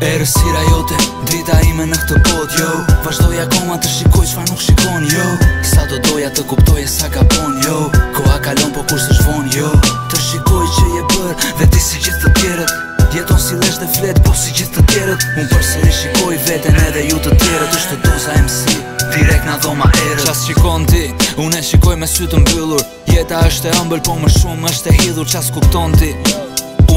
Erësira jote, drita ime në këtë bot, jo Vashdoj akoma të shikoj që fa nuk shikon, jo Sa do doja të kuptoj e sa ka pon jo Koha kalon po kur së shvon, jo Të shikoj që je bërë, ti si gjithë të tjerët Jeton si lesh dhe flet, po si gjithë të tjerët Unë përsëri shikoj veten edhe ju të tjerët është të doza MC, direkt në dhoma erët Qas shikon ti, unë e shikoj me sytë mbyllur Jeta është e ëmbël, po më shumë është e hidhur Qas kupton ti,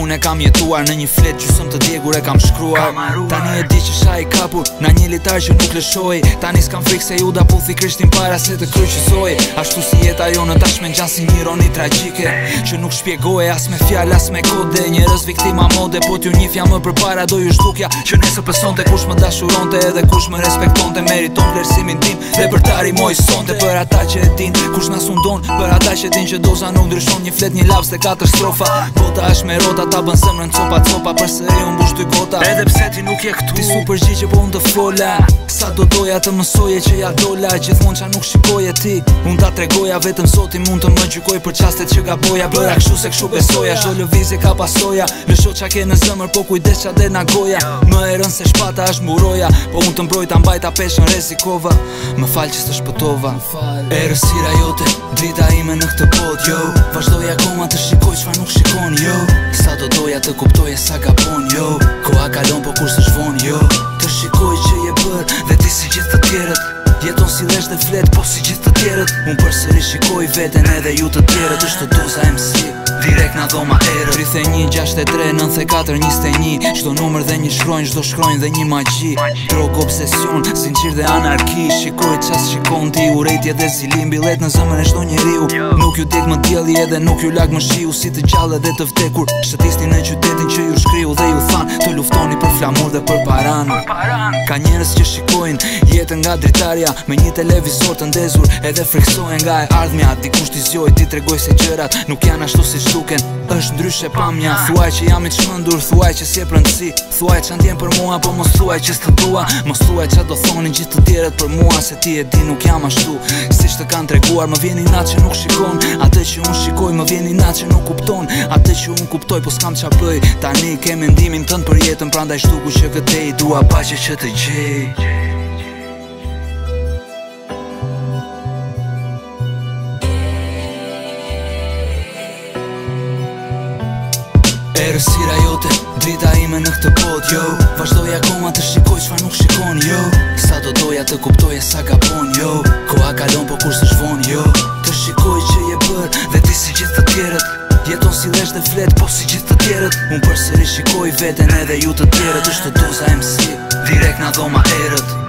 Unë e kam jetuar në një flet Gjusëm të djegur e kam shkruar Tani e di që sha i kapur Na një litar që nuk lëshoj Tani s'kam frikë se ju da puthi krishtin para se të kryqësoj Ashtu si jeta jo në tashme në gjansi një roni tragike Që nuk shpjegoj as me fjall as me kode Njërës viktima mode Po t'ju një fja më për para do ju shtukja Që nesë pësonte kush më dashuronte Edhe kush më respektonte Meriton plersimin tim Dhe për tari moj sonte Për ata që e din kush nasundon Për ata që din që doza nuk ndryshon Një flet një laps dhe katër strofa Bota është me rota ta bën zemrën copa copa përse e unë bush kota edhe pse ti nuk je këtu ti su përgji po unë të fola sa do doja të mësoje që ja dola gjithmon qa nuk shikoje ti unë ta tregoja vetëm soti mund të më gjykoj për qastet që ga boja bëra këshu se këshu besoja shdo lëvizje ka pasoja më shot çka ke në zemrë po kujdes qa dhe na goja më e se shpata është muroja po unë të mbrojta mbajta peshën rezikova më fal që së shpëtova e jote drita ime në këtë pot jo vazhdoj akoma të shikoj qfa nuk shikoj doja të kuptoj e sa ka pon jo Koha kalon po kur së shvon jo Të shikoj që je bërë dhe ti si gjithë të tjerët Jeton si lesh dhe flet po si gjithë të tjerët Unë përsëri shikoj veten edhe ju të tjerët është të doza MC tek na dhoma erë 31, 63, 94, 21 Shdo numër dhe një shkrojnë, shdo shkrojnë dhe një magji Drogë, obsesion, sinqir dhe anarki Shikoj qas shikon ti, rejtje dhe zilim Bilet në zëmër e shdo një riu Nuk ju tek më tjeli edhe nuk ju lag më shiu Si të gjallë dhe të vdekur Shëtisni në qytetin që ju shkriu dhe ju than Të luftoni për flamur dhe për paran Ka njerës që shikojnë jetën nga dritarja Me një televizor të ndezur edhe freksojnë nga e ardhmja Dikush t'i zjoj, ti tregoj se qërat Nuk janë ashtu si shduk është ndryshe pa mja Thuaj që jam i qmëndur, thuaj që si e prëndësi Thuaj që andjen për mua, po mos thuaj që s'të dua Mos thuaj që do thoni gjithë të tjeret për mua Se ti e di nuk jam ashtu Si shtë kanë treguar, më vjeni natë që nuk shikon Ate që unë shikoj, më vjeni natë që nuk kupton Ate që unë kuptoj, po s'kam qa bëj Tani ke mendimin tënë për jetën Pra ndaj ku që këtej, dua pa që që të gjej Erësira jote, dita ime në këtë pot, jo Vazhdoj akoma të shikoj që fa nuk shikon, jo Sa do doja të kuptoj e sa ka pon, jo Koa kalon po kur së shvon, jo Të shikoj që je bër, dhe ti si gjithë të tjerët Jeton si lesh dhe flet, po si gjithë të tjerët Unë përseri shikoj veten edhe ju të tjerët është të doza MC, direkt na dhoma erët